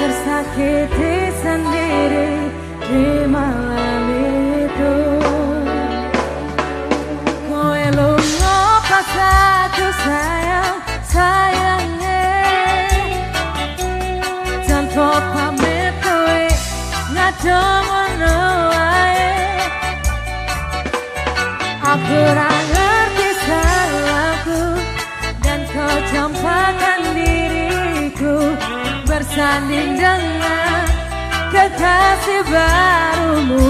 tersakiti sendiri di malam itu Kowe lunga pas satu sayang sayangnya Tanpa pamit kowe ngajak menuai Aku bersanding dengan kekasih barumu.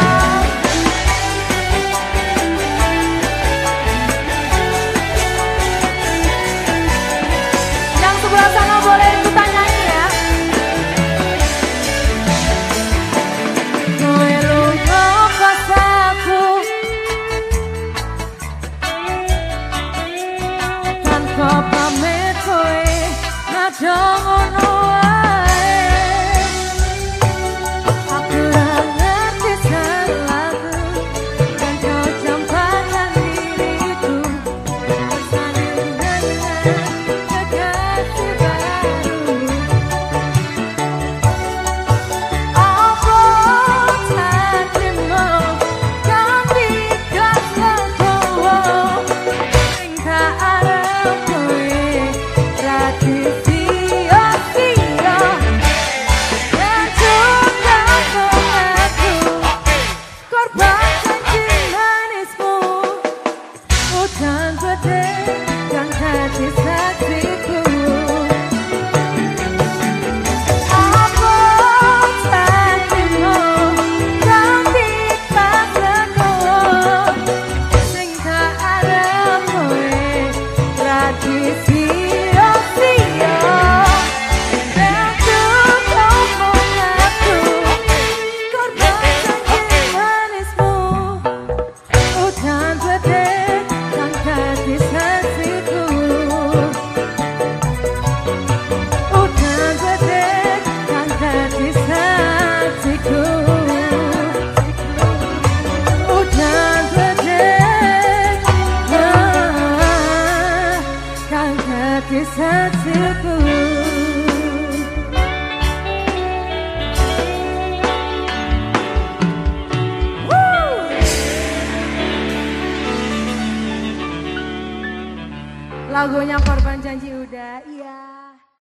jangan lagunya korban janji udah iya.